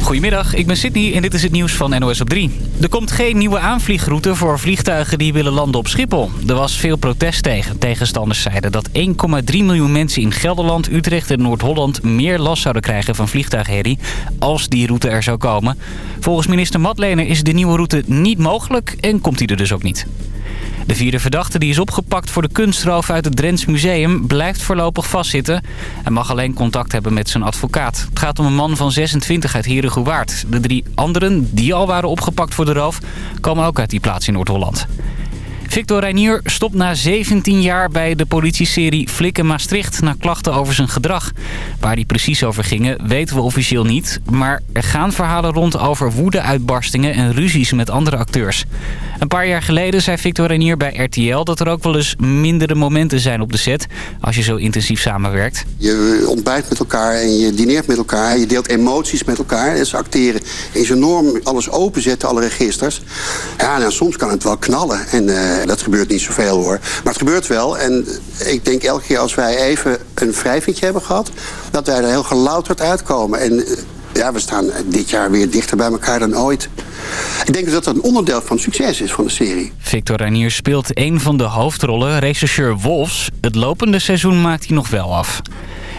Goedemiddag, ik ben Sydney en dit is het nieuws van NOS op 3. Er komt geen nieuwe aanvliegroute voor vliegtuigen die willen landen op Schiphol. Er was veel protest tegen. Tegenstanders zeiden dat 1,3 miljoen mensen in Gelderland, Utrecht en Noord-Holland... meer last zouden krijgen van vliegtuigherrie als die route er zou komen. Volgens minister Matlener is de nieuwe route niet mogelijk en komt die er dus ook niet. De vierde verdachte die is opgepakt voor de kunstroof uit het Drents Museum blijft voorlopig vastzitten. Hij mag alleen contact hebben met zijn advocaat. Het gaat om een man van 26 uit Herengewaard. De drie anderen die al waren opgepakt voor de roof komen ook uit die plaats in Noord-Holland. Victor Reinier stopt na 17 jaar bij de politieserie Flikken Maastricht... na klachten over zijn gedrag. Waar die precies over gingen weten we officieel niet. Maar er gaan verhalen rond over woede-uitbarstingen en ruzies met andere acteurs. Een paar jaar geleden zei Victor Reinier bij RTL... dat er ook wel eens mindere momenten zijn op de set... als je zo intensief samenwerkt. Je ontbijt met elkaar en je dineert met elkaar. Je deelt emoties met elkaar. En ze acteren is enorm alles openzetten, alle registers. Ja, nou, soms kan het wel knallen. En uh, dat gebeurt niet zoveel hoor. Maar het gebeurt wel. En ik denk elke keer als wij even een wrijvingje hebben gehad... dat wij er heel gelouterd uitkomen. En uh, ja, we staan dit jaar weer dichter bij elkaar dan ooit. Ik denk dat dat een onderdeel van succes is van de serie. Victor Reinier speelt een van de hoofdrollen, regisseur Wolfs. Het lopende seizoen maakt hij nog wel af.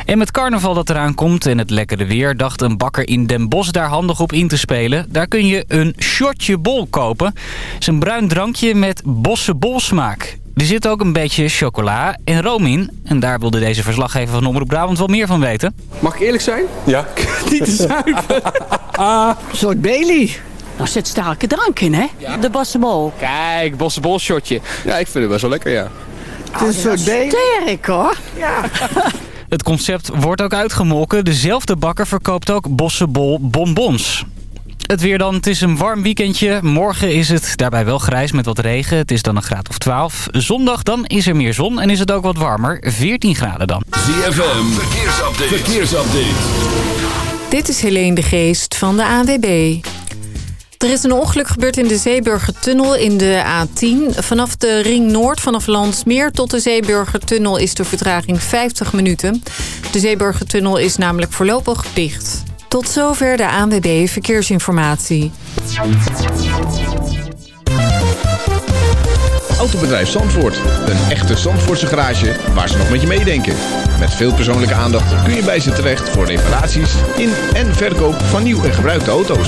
En met carnaval dat eraan komt en het lekkere weer... dacht een bakker in Den Bosch daar handig op in te spelen. Daar kun je een shotje bol kopen. Het is een bruin drankje met bossenbolsmaak. Er zit ook een beetje chocola en room in. En daar wilde deze verslaggever van Omroep Brabant wel meer van weten. Mag ik eerlijk zijn? Ja. Niet te zuipen. Een soort Bailey. Nou zit sterke drank in, hè? Ja. De bossenbol. Kijk, bossenbol shotje. Ja, ik vind het best wel lekker, ja. Het is een soort Bailey. Sterk, hoor. Ja. Het concept wordt ook uitgemolken. Dezelfde bakker verkoopt ook bossenbol bonbons. Het weer dan. Het is een warm weekendje. Morgen is het daarbij wel grijs met wat regen. Het is dan een graad of 12. Zondag dan is er meer zon en is het ook wat warmer. 14 graden dan. ZFM, verkeersupdate. verkeersupdate. Dit is Helene de Geest van de ANWB. Er is een ongeluk gebeurd in de Zeeburgertunnel in de A10. Vanaf de Ring Noord, vanaf Landsmeer tot de Zeeburgertunnel is de vertraging 50 minuten. De Zeeburgertunnel is namelijk voorlopig dicht. Tot zover de ANWB Verkeersinformatie. Autobedrijf Zandvoort. Een echte Zandvoortse garage waar ze nog met je meedenken. Met veel persoonlijke aandacht kun je bij ze terecht voor reparaties in en verkoop van nieuw en gebruikte auto's.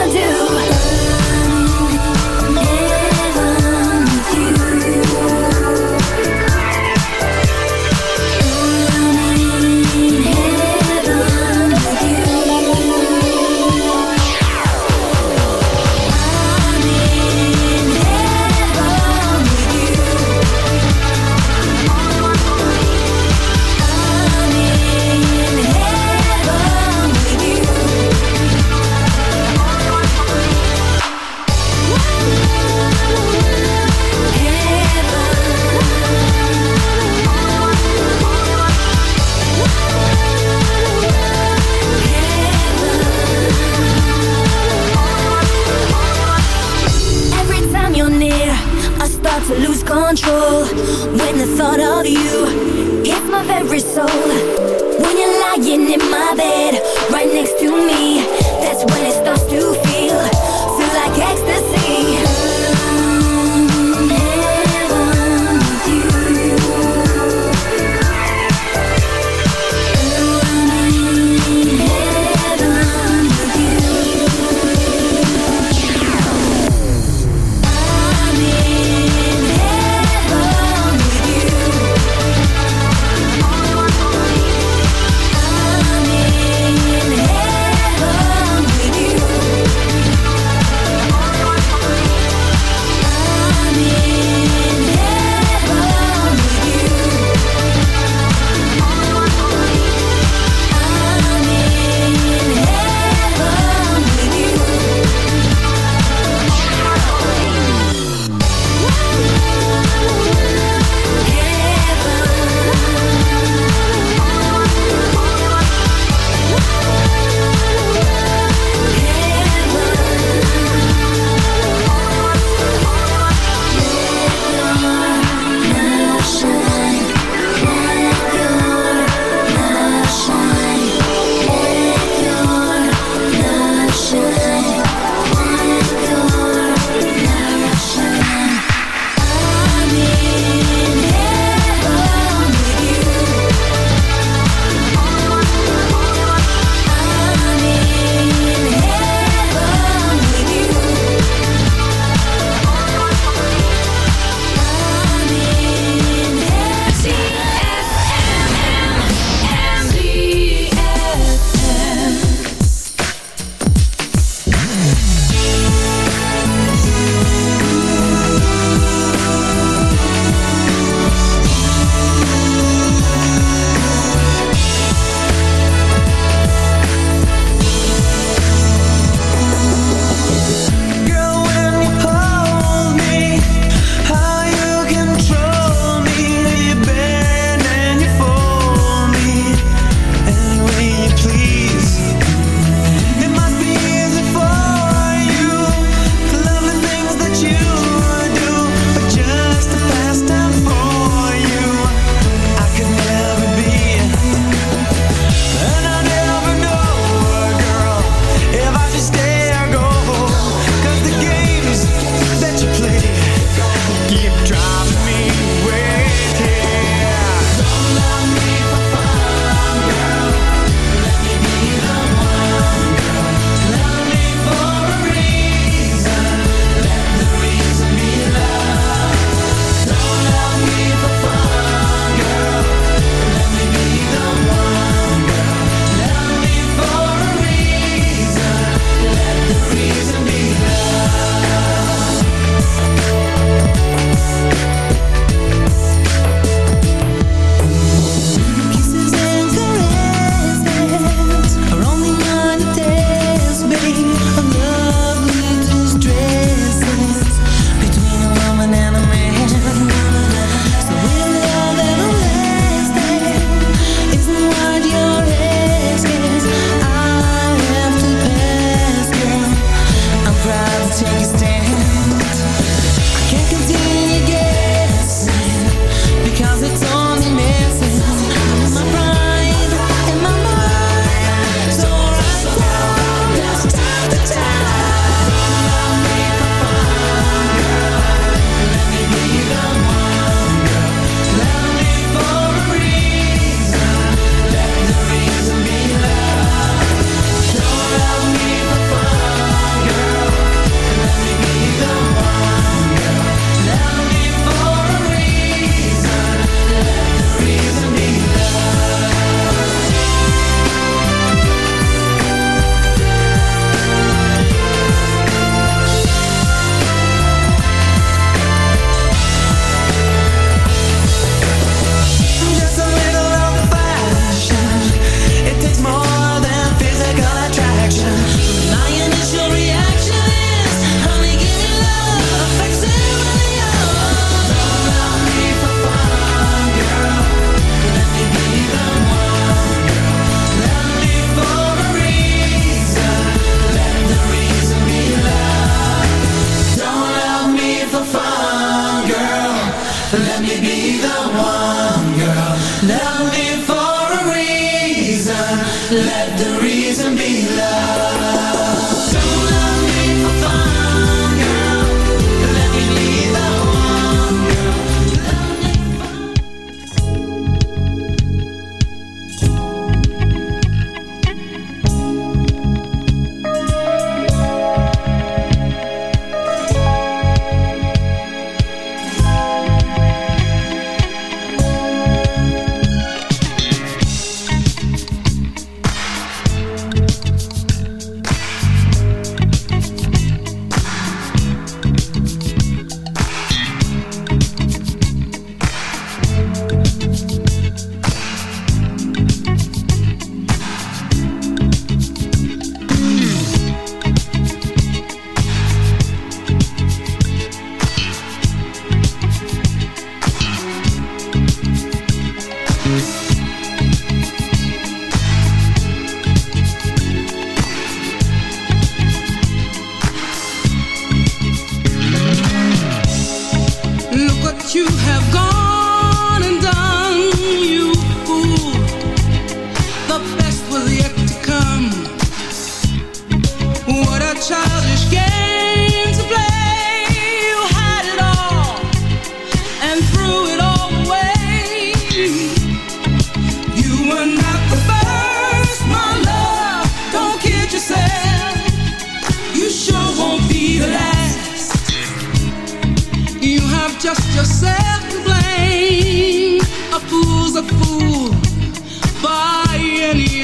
ele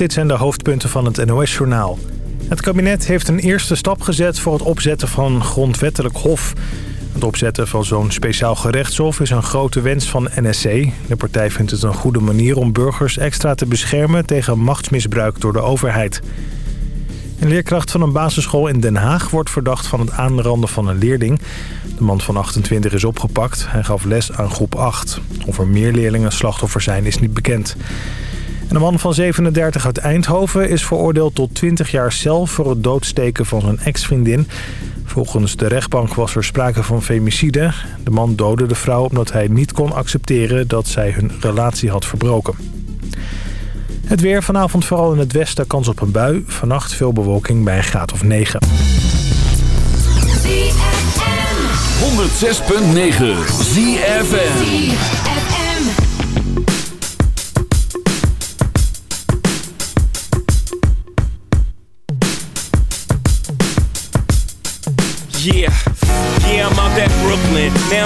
dit zijn de hoofdpunten van het NOS-journaal. Het kabinet heeft een eerste stap gezet voor het opzetten van grondwettelijk hof. Het opzetten van zo'n speciaal gerechtshof is een grote wens van NSC. De partij vindt het een goede manier om burgers extra te beschermen tegen machtsmisbruik door de overheid. Een leerkracht van een basisschool in Den Haag wordt verdacht van het aanranden van een leerling. De man van 28 is opgepakt. Hij gaf les aan groep 8. Of er meer leerlingen slachtoffer zijn is niet bekend. En een man van 37 uit Eindhoven is veroordeeld tot 20 jaar cel... voor het doodsteken van zijn ex-vriendin. Volgens de rechtbank was er sprake van femicide. De man doodde de vrouw omdat hij niet kon accepteren... dat zij hun relatie had verbroken. Het weer vanavond vooral in het westen kans op een bui. Vannacht veel bewolking bij een graad of 9. 106.9 ZFM.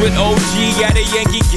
With OG at a Yankee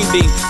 90